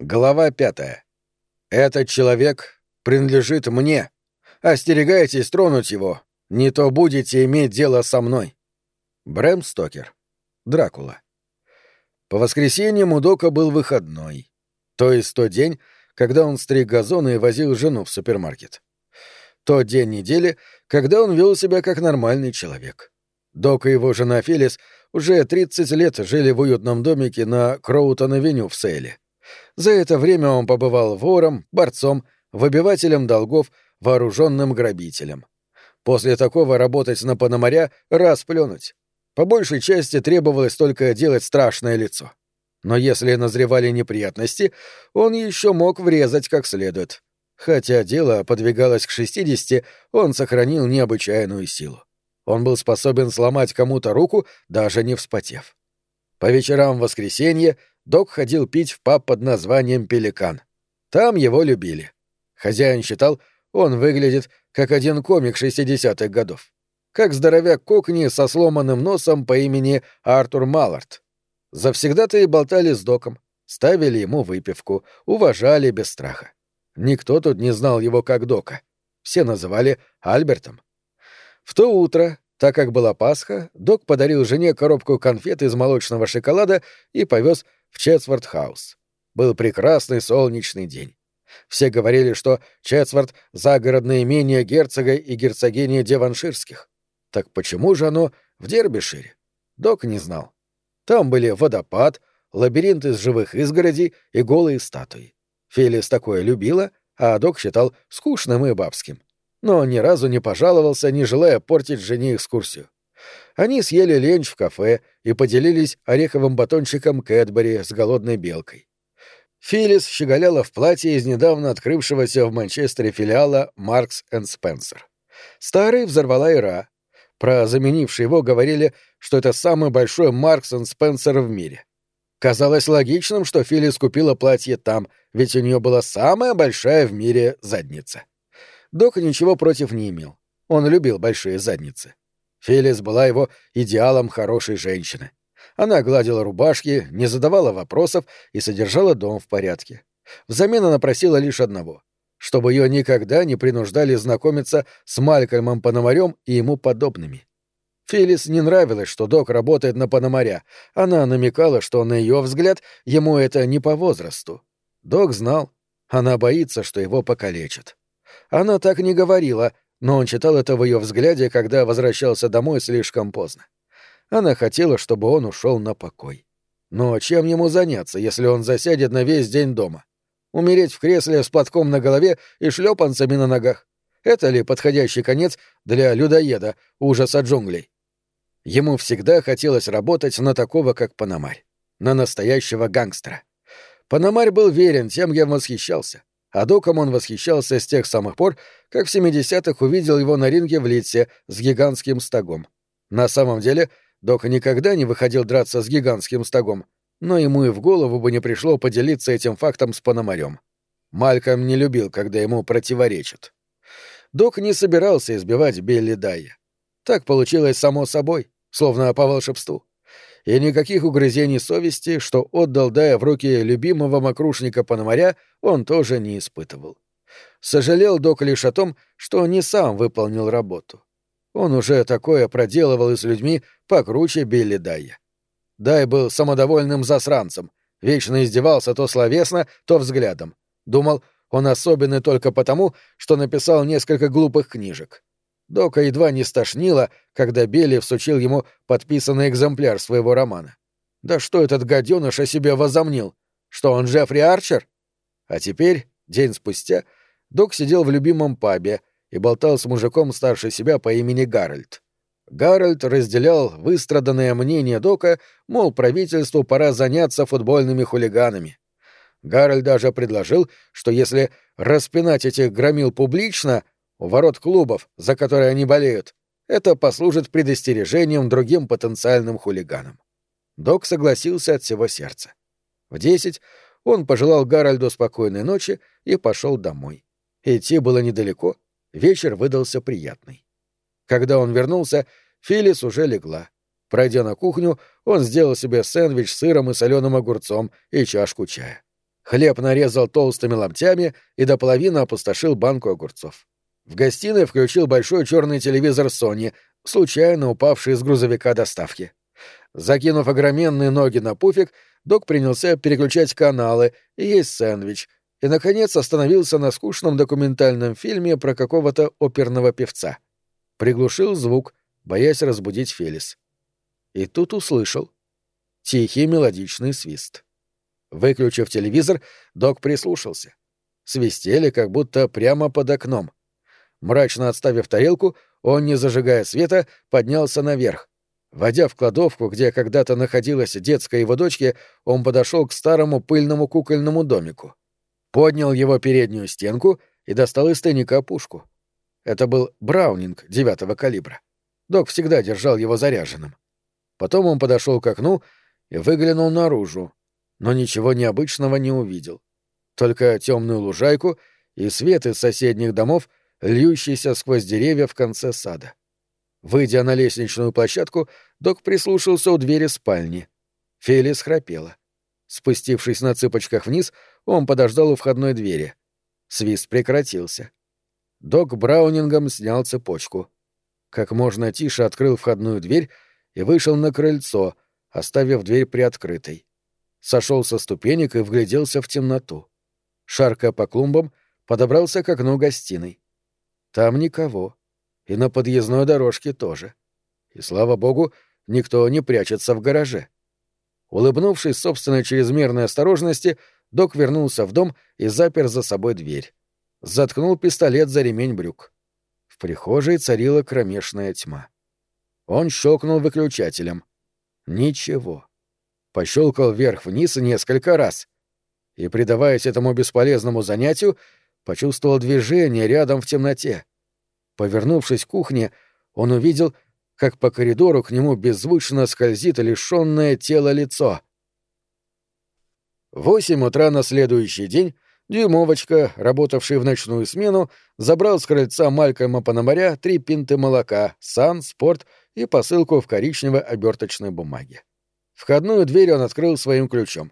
Глава пятая. Этот человек принадлежит мне. Остерегайтесь тронуть его, не то будете иметь дело со мной. Брэм Стокер. Дракула. По воскресеньям у Дока был выходной. То есть тот день, когда он стриг газоны и возил жену в супермаркет. Тот день недели, когда он вел себя как нормальный человек. Док и его жена Фелис уже 30 лет жили в уютном домике на Кроутон-авеню в Сейле. За это время он побывал вором, борцом, выбивателем долгов, вооруженным грабителем. После такого работать на Пономаря — расплюнуть. По большей части требовалось только делать страшное лицо. Но если назревали неприятности, он еще мог врезать как следует. Хотя дело подвигалось к 60, он сохранил необычайную силу. Он был способен сломать кому-то руку, даже не вспотев. По вечерам в воскресенье Док ходил пить в паб под названием «Пеликан». Там его любили. Хозяин считал, он выглядит как один комик 60-х годов. Как здоровяк Кокни со сломанным носом по имени Артур Маллард. Завсегда-то и болтали с Доком, ставили ему выпивку, уважали без страха. Никто тут не знал его как Дока. Все называли Альбертом. В то утро так как была Пасха, док подарил жене коробку конфет из молочного шоколада и повез в Четсворт-хаус. Был прекрасный солнечный день. Все говорили, что Четсворт — загородное имение герцога и герцогини Деванширских. Так почему же оно в Дербишире? Док не знал. Там были водопад, лабиринт из живых изгородей и голые статуи. Фелис такое любила, а док считал скучным и бабским но ни разу не пожаловался, не желая портить жене экскурсию. Они съели ленч в кафе и поделились ореховым батончиком Кэтбери с голодной белкой. Филлис щеголяла в платье из недавно открывшегося в Манчестере филиала Маркс энд Спенсер. Старый взорвала Ира. Про заменивший его говорили, что это самый большой Маркс энд Спенсер в мире. Казалось логичным, что Филлис купила платье там, ведь у нее была самая большая в мире задница. Док ничего против не имел. Он любил большие задницы. Фелис была его идеалом хорошей женщины. Она гладила рубашки, не задавала вопросов и содержала дом в порядке. Взамен она просила лишь одного — чтобы ее никогда не принуждали знакомиться с Малькольмом Пономарем и ему подобными. Фелис не нравилось, что док работает на Пономаря. Она намекала, что, на ее взгляд, ему это не по возрасту. Док знал. Она боится, что его покалечат. Она так не говорила, но он читал это в ее взгляде, когда возвращался домой слишком поздно. Она хотела, чтобы он ушел на покой. Но чем ему заняться, если он засядет на весь день дома? Умереть в кресле с платком на голове и шлепанцами на ногах? Это ли подходящий конец для людоеда, ужаса джунглей? Ему всегда хотелось работать на такого, как Панамарь, на настоящего гангстера. Панамарь был верен тем, кем восхищался. А доком он восхищался с тех самых пор, как в 70-х увидел его на ринге в Литсе с гигантским стогом. На самом деле, Док никогда не выходил драться с гигантским стогом, но ему и в голову бы не пришло поделиться этим фактом с Пономарем. Мальком не любил, когда ему противоречат. Док не собирался избивать Билли Дайя. Так получилось само собой, словно по волшебству и никаких угрызений совести, что отдал Дая в руки любимого мокрушника Пономаря, он тоже не испытывал. Сожалел док лишь о том, что не сам выполнил работу. Он уже такое проделывал и с людьми покруче Билли Дая. Дай был самодовольным засранцем, вечно издевался то словесно, то взглядом. Думал, он особенный только потому, что написал несколько глупых книжек. Дока едва не стошнило, когда Билли всучил ему подписанный экземпляр своего романа. Да что этот гаденыш о себе возомнил? Что он Джеффри Арчер? А теперь, день спустя, Док сидел в любимом пабе и болтал с мужиком старше себя по имени Гарольд. Гарольд разделял выстраданное мнение Дока, мол, правительству пора заняться футбольными хулиганами. Гарольд даже предложил, что если распинать этих громил публично — у ворот клубов, за которые они болеют, это послужит предостережением другим потенциальным хулиганам. Док согласился от всего сердца. В десять он пожелал Гарольду спокойной ночи и пошел домой. Идти было недалеко, вечер выдался приятный. Когда он вернулся, Филис уже легла. Пройдя на кухню, он сделал себе сэндвич с сыром и соленым огурцом и чашку чая. Хлеб нарезал толстыми ломтями и до половины опустошил банку огурцов. В гостиной включил большой черный телевизор Sony, случайно упавший из грузовика доставки. Закинув огроменные ноги на пуфик, док принялся переключать каналы и есть сэндвич, и, наконец, остановился на скучном документальном фильме про какого-то оперного певца. Приглушил звук, боясь разбудить Фелис. И тут услышал тихий мелодичный свист. Выключив телевизор, док прислушался. Свистели, как будто прямо под окном. Мрачно отставив тарелку, он, не зажигая света, поднялся наверх. Войдя в кладовку, где когда-то находилась детская его дочки, он подошел к старому пыльному кукольному домику. Поднял его переднюю стенку и достал из тайника пушку. Это был Браунинг девятого калибра. Док всегда держал его заряженным. Потом он подошел к окну и выглянул наружу, но ничего необычного не увидел. Только темную лужайку и свет из соседних домов, льющийся сквозь деревья в конце сада. Выйдя на лестничную площадку, док прислушался у двери спальни. Фелис храпела. Спустившись на цыпочках вниз, он подождал у входной двери. Свист прекратился. Док Браунингом снял цепочку. Как можно тише открыл входную дверь и вышел на крыльцо, оставив дверь приоткрытой. Сошел со ступенек и вгляделся в темноту. Шаркая по клумбам, подобрался к окну гостиной. Там никого. И на подъездной дорожке тоже. И, слава богу, никто не прячется в гараже. Улыбнувшись собственной чрезмерной осторожности, док вернулся в дом и запер за собой дверь. Заткнул пистолет за ремень брюк. В прихожей царила кромешная тьма. Он щелкнул выключателем. Ничего. Пощелкал вверх-вниз несколько раз. И, предаваясь этому бесполезному занятию, почувствовал движение рядом в темноте. Повернувшись к кухне, он увидел, как по коридору к нему беззвучно скользит лишенное тело лицо. В восемь утра на следующий день Дюймовочка, работавший в ночную смену, забрал с крыльца Малькольма Пономаря три пинты молока, сан, спорт и посылку в коричневой оберточной бумаге. Входную дверь он открыл своим ключом.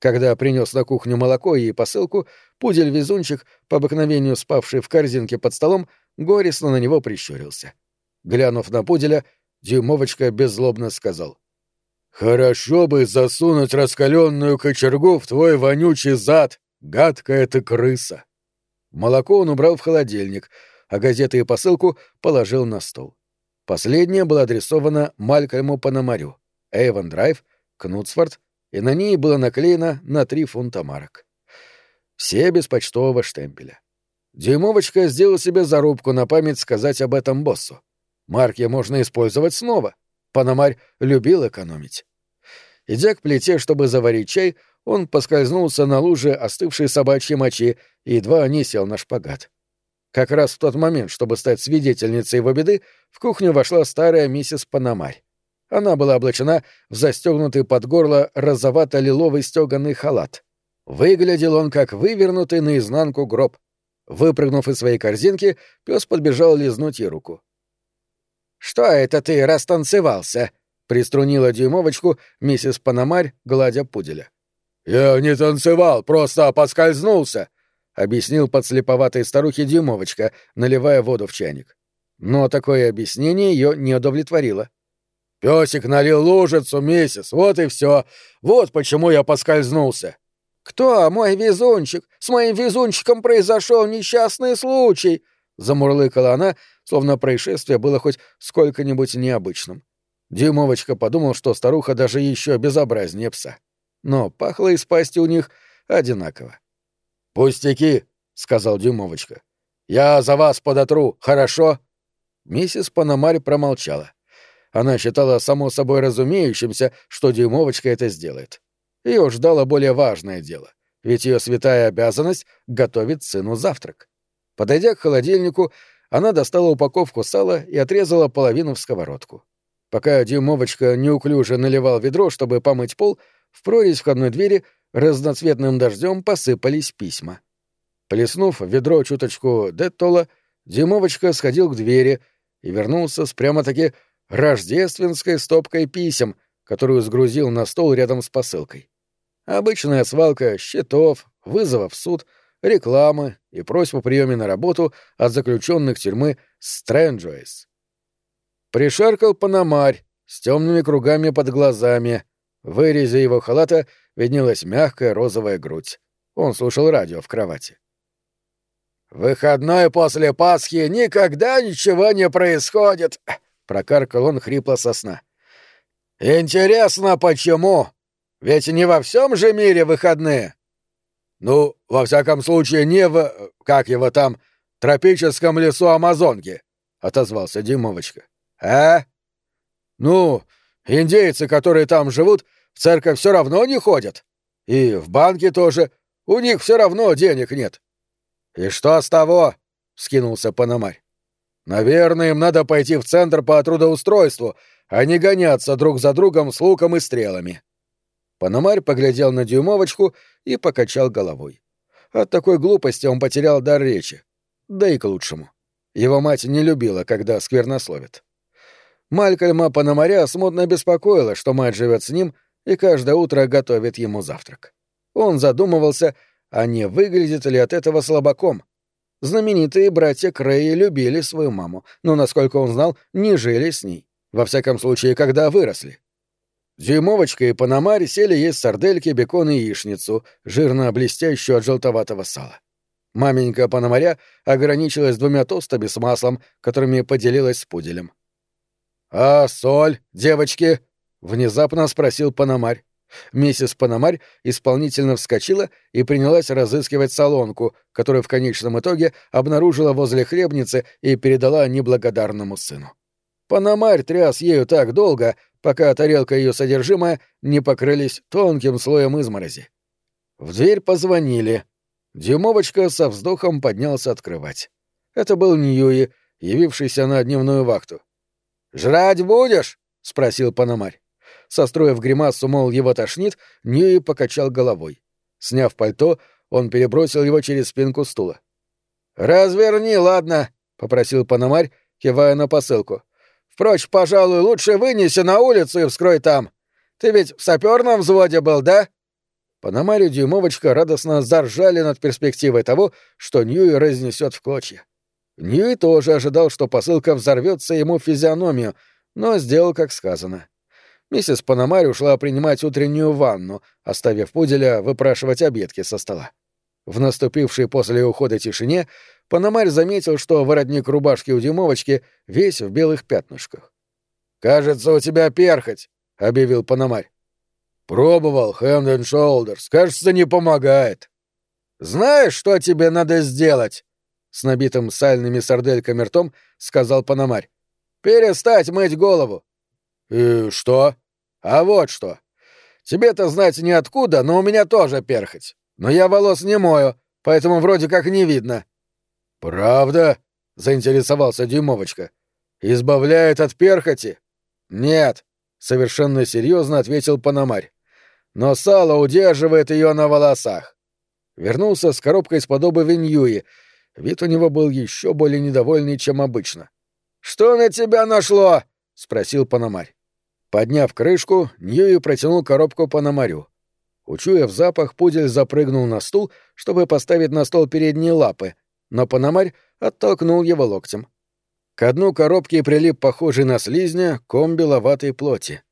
Когда принес на кухню молоко и посылку, пудель-везунчик, по обыкновению спавший в корзинке под столом, горестно на него прищурился. Глянув на пуделя, Дюймовочка беззлобно сказал. «Хорошо бы засунуть раскаленную кочергу в твой вонючий зад, гадкая ты крыса!» Молоко он убрал в холодильник, а газеты и посылку положил на стол. Последняя была адресована Малькольму Пономарю, Эйвен Драйв, Кнутсфорд, и на ней было наклеено на три фунта марок. Все без почтового штемпеля. Дюймовочка сделал себе зарубку на память сказать об этом боссу. Марки можно использовать снова. Панамарь любил экономить. Идя к плите, чтобы заварить чай, он поскользнулся на луже остывшей собачьей мочи и едва не сел на шпагат. Как раз в тот момент, чтобы стать свидетельницей его беды, в кухню вошла старая миссис Панамарь. Она была облачена в застегнутый под горло розовато-лиловый стеганый халат. Выглядел он как вывернутый наизнанку гроб. Выпрыгнув из своей корзинки, пес подбежал лизнуть ей руку. «Что это ты растанцевался?» — приструнила дюймовочку миссис Панамарь, гладя пуделя. «Я не танцевал, просто поскользнулся», — объяснил подслеповатой старухе дюймовочка, наливая воду в чайник. Но такое объяснение ее не удовлетворило. «Песик налил лужицу, миссис, вот и все. Вот почему я поскользнулся». «Кто мой везунчик? С моим везунчиком произошел несчастный случай!» — замурлыкала она, словно происшествие было хоть сколько-нибудь необычным. Дюймовочка подумал, что старуха даже еще безобразнее пса. Но пахло из пасти у них одинаково. «Пустяки!» — сказал Дюймовочка. «Я за вас подотру, хорошо?» Миссис Панамарь промолчала. Она считала само собой разумеющимся, что Дюймовочка это сделает. Ее ждало более важное дело, ведь ее святая обязанность — готовить сыну завтрак. Подойдя к холодильнику, она достала упаковку сала и отрезала половину в сковородку. Пока Дюймовочка неуклюже наливал ведро, чтобы помыть пол, в прорезь входной двери разноцветным дождем посыпались письма. Плеснув ведро чуточку детола, Дюймовочка сходил к двери и вернулся с прямо-таки рождественской стопкой писем — которую сгрузил на стол рядом с посылкой. Обычная свалка счетов, вызовов в суд, рекламы и просьб о приеме на работу от заключенных тюрьмы Стрэнджуэйс. Пришаркал Панамарь с темными кругами под глазами. В вырезе его халата виднелась мягкая розовая грудь. Он слушал радио в кровати. «Выходной после Пасхи никогда ничего не происходит», — прокаркал он хрипло со сна. «Интересно, почему? Ведь не во всем же мире выходные». «Ну, во всяком случае, не в... как его там... тропическом лесу Амазонки», — отозвался Димовочка. «А? Ну, индейцы, которые там живут, в церковь все равно не ходят. И в банке тоже. У них все равно денег нет. «И что с того?» — скинулся Пономарь. «Наверное, им надо пойти в центр по трудоустройству, а не гоняться друг за другом с луком и стрелами». Пономарь поглядел на дюймовочку и покачал головой. От такой глупости он потерял дар речи. Да и к лучшему. Его мать не любила, когда сквернословит. Малькольма Пономаря смутно беспокоила, что мать живет с ним и каждое утро готовит ему завтрак. Он задумывался, а не выглядит ли от этого слабаком. Знаменитые братья Крейи любили свою маму, но, насколько он знал, не жили с ней. Во всяком случае, когда выросли. Дюймовочка и Панамарь сели есть сардельки, бекон и яичницу, жирно блестящую от желтоватого сала. Маменька Панамаря ограничилась двумя тостами с маслом, которыми поделилась с пуделем. «А соль, девочки?» — внезапно спросил Панамарь. Миссис Панамарь исполнительно вскочила и принялась разыскивать солонку, которую в конечном итоге обнаружила возле хлебницы и передала неблагодарному сыну. Панамарь тряс ею так долго, пока тарелка ее содержимое не покрылись тонким слоем изморози. В дверь позвонили. Дюмовочка со вздохом поднялся открывать. Это был Ньюи, явившийся на дневную вахту. «Жрать будешь?» — спросил Панамарь. Состроив гримасу, мол, его тошнит, Ньюи покачал головой. Сняв пальто, он перебросил его через спинку стула. «Разверни, ладно», — попросил Панамарь, кивая на посылку. «Впрочем, пожалуй, лучше вынеси на улицу и вскрой там. Ты ведь в саперном взводе был, да?» Панамарь и Дюймовочка радостно заржали над перспективой того, что Ньюи разнесет в клочья. Ньюи тоже ожидал, что посылка взорвется ему в физиономию, но сделал, как сказано миссис Панамарь ушла принимать утреннюю ванну, оставив пуделя выпрашивать обедки со стола. В наступившей после ухода тишине Панамарь заметил, что воротник рубашки у Димовочки весь в белых пятнышках. «Кажется, у тебя перхоть», — объявил Панамарь. «Пробовал, Hand and Shoulders. Кажется, не помогает». «Знаешь, что тебе надо сделать?» С набитым сальными сардельками ртом сказал Панамарь. «Перестать мыть голову. «И что?» «А вот что. Тебе-то знать неоткуда, но у меня тоже перхоть. Но я волос не мою, поэтому вроде как не видно». «Правда?» — заинтересовался Дюймовочка. «Избавляет от перхоти?» «Нет», — совершенно серьезно ответил Панамарь. «Но сало удерживает ее на волосах». Вернулся с коробкой из-под обуви Ньюи. Вид у него был еще более недовольный, чем обычно. «Что на тебя нашло?» — спросил Панамарь. Подняв крышку, Ньюи протянул коробку Пономарю. Учуяв запах, пудель запрыгнул на стул, чтобы поставить на стол передние лапы, но Пономарь оттолкнул его локтем. К дну коробки прилип похожий на слизня ком беловатой плоти.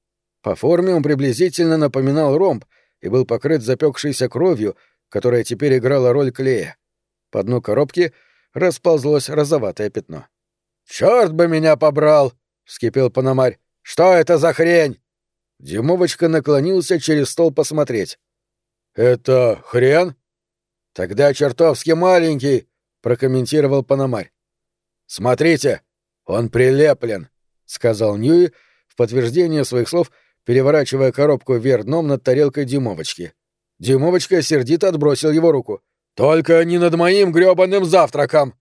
По форме он приблизительно напоминал ромб и был покрыт запекшейся кровью, которая теперь играла роль клея. По дну коробки расползлось розоватое пятно. «Чёрт бы меня побрал!» — вскипел Пономарь. Что это за хрень? Дюмовочка наклонился через стол посмотреть. Это хрен? Тогда чертовски маленький, прокомментировал Пономарь. Смотрите, он прилеплен, сказал Ньюи в подтверждение своих слов, переворачивая коробку вверх дном над тарелкой Дюмовочки. Дюмовочка сердито отбросил его руку. «Только не над моим грёбаным завтраком!»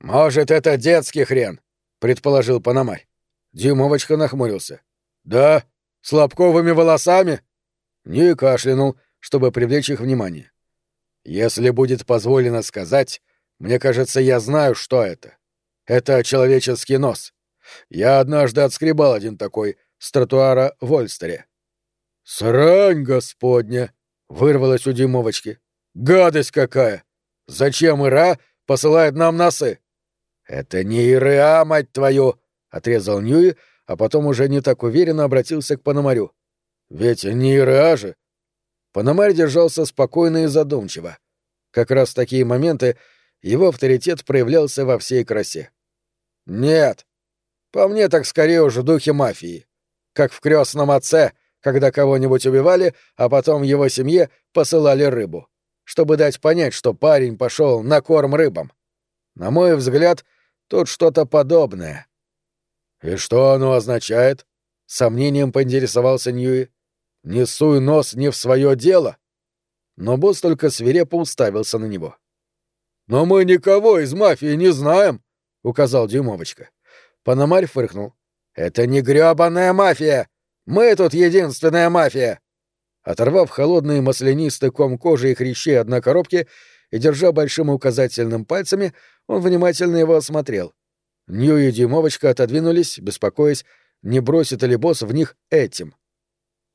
«Может, это детский хрен», — предположил Пономарь. Дюймовочка нахмурился. «Да? С лобковыми волосами?» Не кашлянул, чтобы привлечь их внимание. «Если будет позволено сказать, мне кажется, я знаю, что это. Это человеческий нос. Я однажды отскребал один такой с тротуара в Ольстере». «Срань господня!» — вырвалось у Димовочки. «Гадость какая! Зачем Ира посылает нам носы?» «Это не Ира, мать твою!» — отрезал Ньюи, а потом уже не так уверенно обратился к Пономарю. «Ведь не Ира же!» Пономарь держался спокойно и задумчиво. Как раз в такие моменты его авторитет проявлялся во всей красе. «Нет. По мне так скорее уже духи мафии. Как в крестном отце, когда кого-нибудь убивали, а потом его семье посылали рыбу, чтобы дать понять, что парень пошел на корм рыбам. На мой взгляд, тут что-то подобное». «И что оно означает?» — сомнением поинтересовался Ньюи. «Не суй нос не в свое дело». Но босс только свирепо уставился на него. «Но мы никого из мафии не знаем», — указал Дюймовочка. Пономарь фыркнул. «Это не грёбаная мафия! Мы тут единственная мафия!» Оторвав холодный маслянистый ком кожи и хрящей одной коробки и держа большим указательным пальцами, он внимательно его осмотрел. Нью и Дюймовочка отодвинулись, беспокоясь, не бросит ли босс в них этим.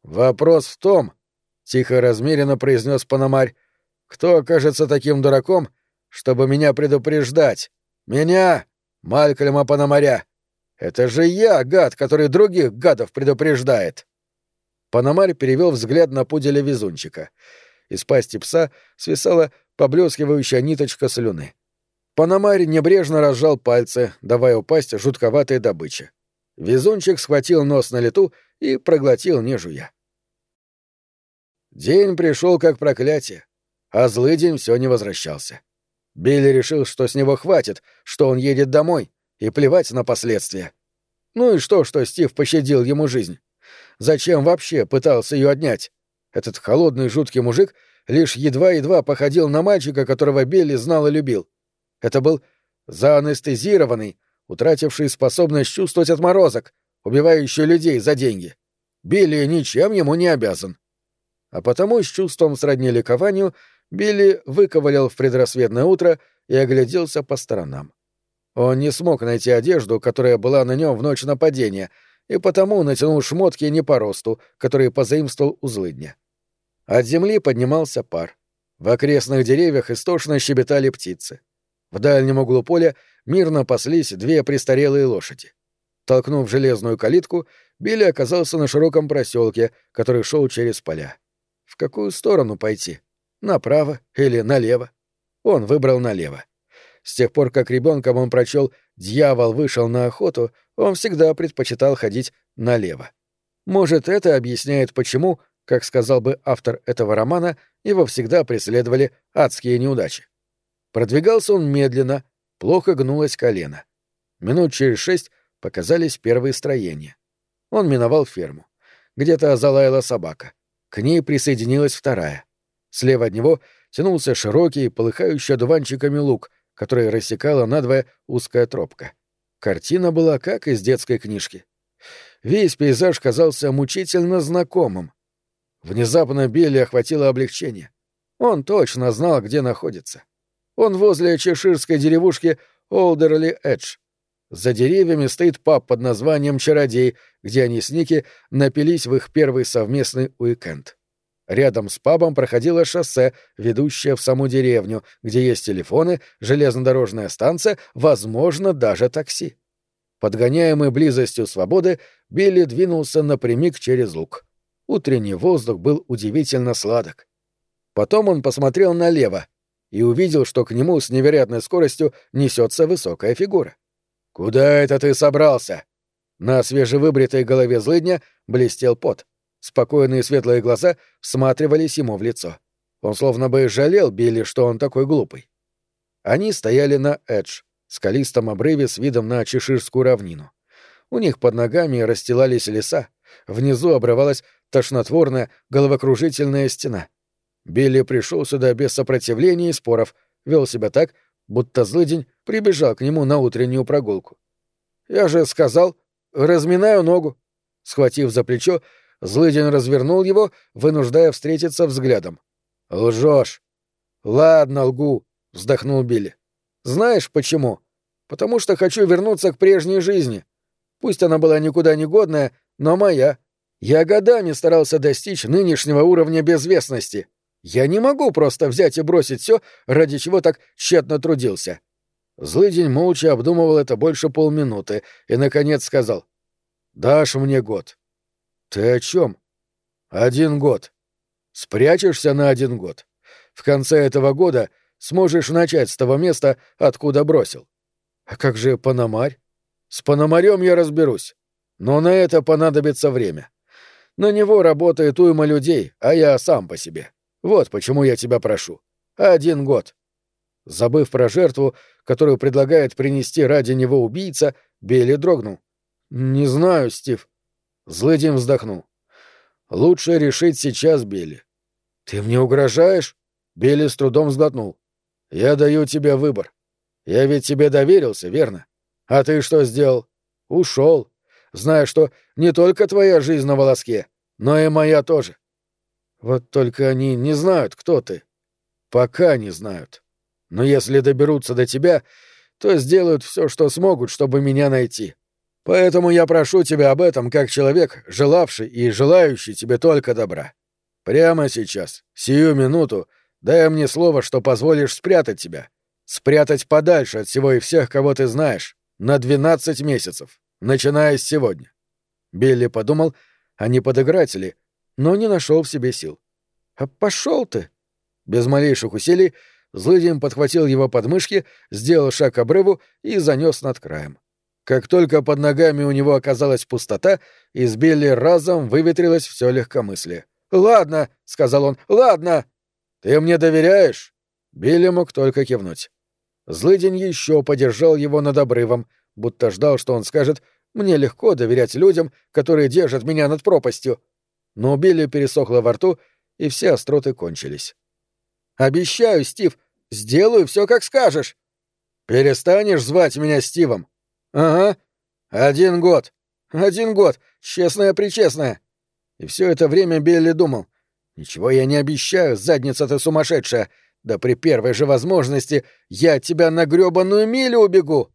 «Вопрос в том», — тихо размеренно произнес Пономарь, — «кто окажется таким дураком, чтобы меня предупреждать? Меня, Малькольма Пономаря. Это же я, гад, который других гадов предупреждает». Пономарь перевел взгляд на пуделя-везунчика. Из пасти пса свисала поблескивающая ниточка слюны. Пономарь небрежно разжал пальцы, давая упасть жутковатой добыче. Везунчик схватил нос на лету и проглотил, не жуя. День пришел как проклятие, а злый день все не возвращался. Билли решил, что с него хватит, что он едет домой, и плевать на последствия. Ну и что, что Стив пощадил ему жизнь? Зачем вообще пытался ее отнять? Этот холодный жуткий мужик лишь едва-едва походил на мальчика, которого Билли знал и любил. Это был заанестезированный, утративший способность чувствовать отморозок, убивающий людей за деньги. Билли ничем ему не обязан. А потому с чувством сродни ликованию Билли выковылял в предрассветное утро и огляделся по сторонам. Он не смог найти одежду, которая была на нем в ночь нападения, и потому натянул шмотки не по росту, которые позаимствовал у злыдня. От земли поднимался пар. В окрестных деревьях истошно щебетали птицы. В дальнем углу поля мирно паслись две престарелые лошади. Толкнув железную калитку, Билли оказался на широком проселке, который шел через поля. В какую сторону пойти? Направо или налево? Он выбрал налево. С тех пор, как ребенком он прочел «Дьявол вышел на охоту», он всегда предпочитал ходить налево. Может, это объясняет, почему, как сказал бы автор этого романа, его всегда преследовали адские неудачи. Продвигался он медленно, плохо гнулось колено. Минут через шесть показались первые строения. Он миновал ферму. Где-то залаяла собака. К ней присоединилась вторая. Слева от него тянулся широкий, полыхающий одуванчиками луг, который рассекала надвое узкая тропка. Картина была как из детской книжки. Весь пейзаж казался мучительно знакомым. Внезапно Билли охватило облегчение. Он точно знал, где находится. Он возле чеширской деревушки Олдерли Эдж. За деревьями стоит паб под названием «Чародей», где они с Ники напились в их первый совместный уикенд. Рядом с пабом проходило шоссе, ведущее в саму деревню, где есть телефоны, железнодорожная станция, возможно, даже такси. Подгоняемый близостью свободы, Билли двинулся напрямик через луг. Утренний воздух был удивительно сладок. Потом он посмотрел налево, и увидел, что к нему с невероятной скоростью несется высокая фигура. «Куда это ты собрался?» На свежевыбритой голове злыдня блестел пот. Спокойные светлые глаза всматривались ему в лицо. Он словно бы жалел Билли, что он такой глупый. Они стояли на Эдж, скалистом обрыве с видом на Чеширскую равнину. У них под ногами расстилались леса, внизу обрывалась тошнотворная головокружительная стена — Билли пришел сюда без сопротивления и споров, вел себя так, будто злыдень прибежал к нему на утреннюю прогулку. «Я же сказал, разминаю ногу». Схватив за плечо, злыдень развернул его, вынуждая встретиться взглядом. «Лжешь». «Ладно, лгу», — вздохнул Билли. «Знаешь почему? Потому что хочу вернуться к прежней жизни. Пусть она была никуда не годная, но моя. Я годами старался достичь нынешнего уровня безвестности. Я не могу просто взять и бросить все, ради чего так тщетно трудился. Злыдень молча обдумывал это больше полминуты и, наконец, сказал. «Дашь мне год». «Ты о чем?» «Один год. Спрячешься на один год. В конце этого года сможешь начать с того места, откуда бросил. А как же Панамарь? С Панамарем я разберусь. Но на это понадобится время. На него работает уйма людей, а я сам по себе. Вот почему я тебя прошу. Один год. Забыв про жертву, которую предлагает принести ради него убийца, Билли дрогнул. «Не знаю, Стив». Злыдин вздохнул. «Лучше решить сейчас, Билли». «Ты мне угрожаешь?» Билли с трудом сглотнул. «Я даю тебе выбор. Я ведь тебе доверился, верно? А ты что сделал? Ушел, зная, что не только твоя жизнь на волоске, но и моя тоже. Вот только они не знают, кто ты. Пока не знают. Но если доберутся до тебя, то сделают все, что смогут, чтобы меня найти. Поэтому я прошу тебя об этом как человек, желавший и желающий тебе только добра. Прямо сейчас, сию минуту, дай мне слово, что позволишь спрятать тебя. Спрятать подальше от всего и всех, кого ты знаешь, на двенадцать месяцев, начиная с сегодня. Билли подумал, а не подыграть ли, но не нашел в себе сил. «А пошел ты!» Без малейших усилий Злыдин подхватил его подмышки, сделал шаг к обрыву и занес над краем. Как только под ногами у него оказалась пустота, из Билли разом выветрилось все легкомыслие. «Ладно», — сказал он, — «ладно». «Ты мне доверяешь?» Билли мог только кивнуть. Злыдень еще подержал его над обрывом, будто ждал, что он скажет «Мне легко доверять людям, которые держат меня над пропастью». Но у Билли пересохло во рту, и все остроты кончились. «Обещаю, Стив, сделаю все, как скажешь». «Перестанешь звать меня Стивом?» «Ага. Один год. Один год. Честное-причестное». И все это время Билли думал. «Ничего я не обещаю, задница ты сумасшедшая. Да при первой же возможности я от тебя на грёбаную милю убегу!»